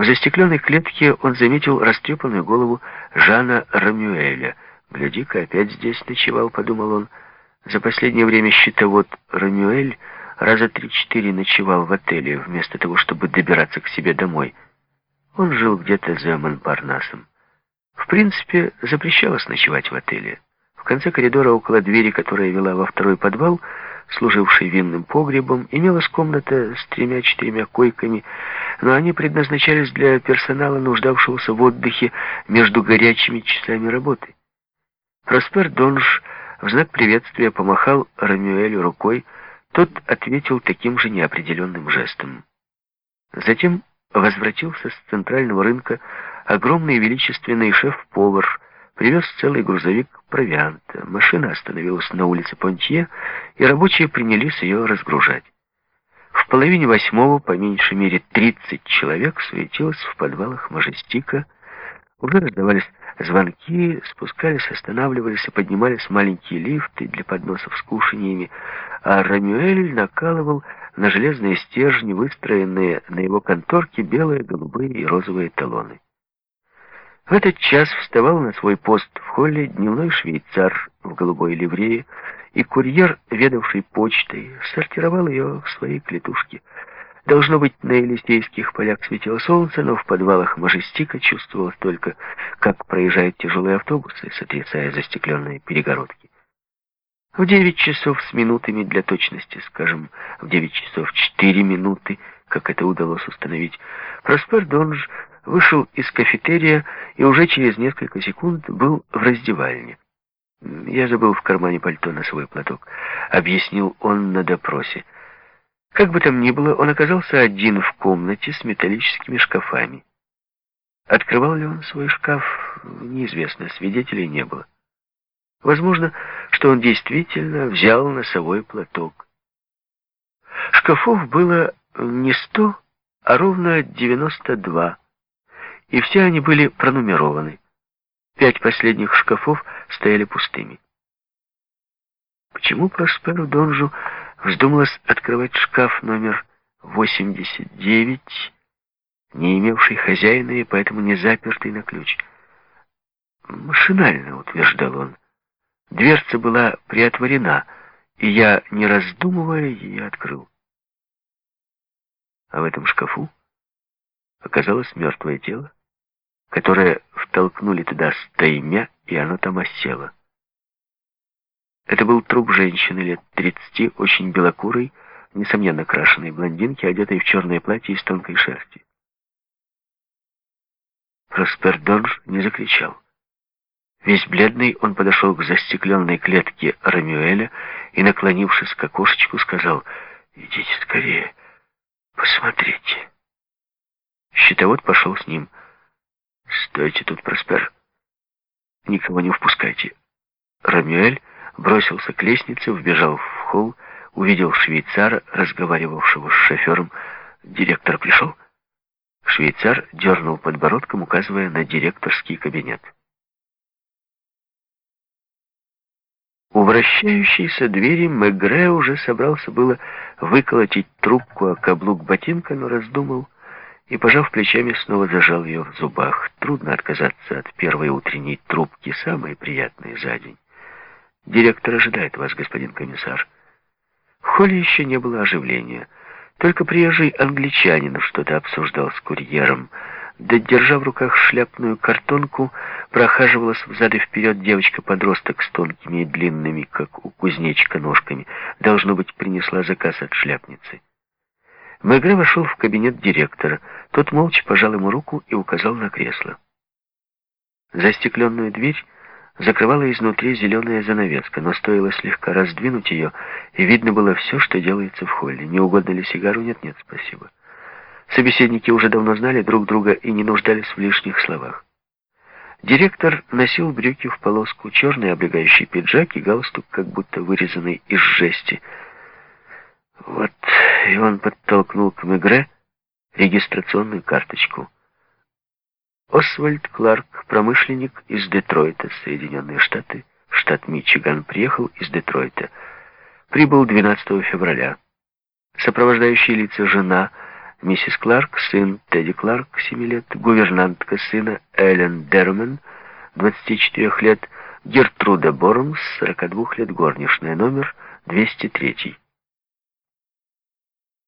В застекленной клетке он заметил растрепанную голову Жана Рамюэля. «Гляди-ка, опять здесь ночевал», — подумал он. За последнее время щитовод Рамюэль раза три-четыре ночевал в отеле, вместо того, чтобы добираться к себе домой. Он жил где-то за Монпарнасом. В принципе, запрещалось ночевать в отеле. В конце коридора, около двери, которая вела во второй подвал, служивший винным погребом, имелась комната с тремя-четырьмя койками, но они предназначались для персонала, нуждавшегося в отдыхе между горячими часами работы. Проспер Донж в знак приветствия помахал Рамюэлю рукой, тот ответил таким же неопределенным жестом. Затем возвратился с центрального рынка огромный величественный шеф-повар, привез целый грузовик провианта. Машина остановилась на улице Понтье, и рабочие принялись ее разгружать. В половине восьмого, по меньшей мере, 30 человек суетилось в подвалах Мажестика. Уже раздавались звонки, спускались, останавливались и поднимались маленькие лифты для подносов с кушаньями, а Рамюэль накалывал на железные стержни, выстроенные на его конторке белые, голубые и розовые талоны. В этот час вставал на свой пост в холле дневной швейцар в голубой ливрее, и курьер, ведавший почтой, сортировал ее в своей клетушке. Должно быть, на Елисейских полях светило солнце, но в подвалах Мажестика чувствовалось только, как проезжают тяжелые автобусы, сотрясая застекленные перегородки. В девять часов с минутами для точности, скажем, в девять часов четыре минуты, как это удалось установить, Проспер Донж вышел из кафетерия и уже через несколько секунд был в раздевальне. «Я забыл в кармане пальто на свой платок», — объяснил он на допросе. Как бы там ни было, он оказался один в комнате с металлическими шкафами. Открывал ли он свой шкаф, неизвестно, свидетелей не было. Возможно, что он действительно взял носовой платок. Шкафов было не сто, а ровно девяносто два и все они были пронумерованы. Пять последних шкафов стояли пустыми. Почему Просперу Донжу вздумалось открывать шкаф номер 89, не имевший хозяина и поэтому не запертый на ключ? Машинально, утверждал он. Дверца была приотворена, и я, не раздумывая, ее открыл. А в этом шкафу оказалось мертвое тело, которое втолкнули туда стаймя, и оно там осело. Это был труп женщины лет тридцати, очень белокурой, несомненно крашеной блондинки, одетой в черное платье из тонкой шерсти. Проспер Донж не закричал. Весь бледный он подошел к застекленной клетке Рамюэля и, наклонившись к окошечку, сказал «Идите скорее, посмотрите». Щитовод пошел с ним. «Стойте тут, Проспер. Никого не впускайте». Рамюэль бросился к лестнице, вбежал в холл, увидел швейцара, разговаривавшего с шофером. «Директор пришел?» Швейцар дернул подбородком, указывая на директорский кабинет. У вращающейся двери Мегре уже собрался было выколотить трубку о каблук ботинка, но раздумал — и, пожав плечами, снова зажал ее в зубах. Трудно отказаться от первой утренней трубки, самой приятной за день. «Директор ожидает вас, господин комиссар». В холле еще не было оживления. Только приезжий англичанин что-то обсуждал с курьером. Да, держа в руках шляпную картонку, прохаживалась взад и вперед девочка-подросток с тонкими и длинными, как у кузнечика, ножками. Должно быть, принесла заказ от шляпницы. Мегре вошел в кабинет директора. Тот молча пожал ему руку и указал на кресло. Застекленную дверь закрывала изнутри зеленая занавеска, но стоило слегка раздвинуть ее, и видно было все, что делается в холле. Не угодно ли сигару? Нет, нет, спасибо. Собеседники уже давно знали друг друга и не нуждались в лишних словах. Директор носил брюки в полоску, черный облегающий пиджак и галстук, как будто вырезанный из жести — вот, и он подтолкнул к Мегре регистрационную карточку. Освальд Кларк, промышленник из Детройта, Соединенные Штаты, штат Мичиган, приехал из Детройта. Прибыл 12 февраля. Сопровождающие лица жена, Миссис Кларк, сын Тедди Кларк, 7 лет, гувернантка сына Эллен Дермен, 24 лет, Гертруда Бормс, 42 лет, горничная, номер 203.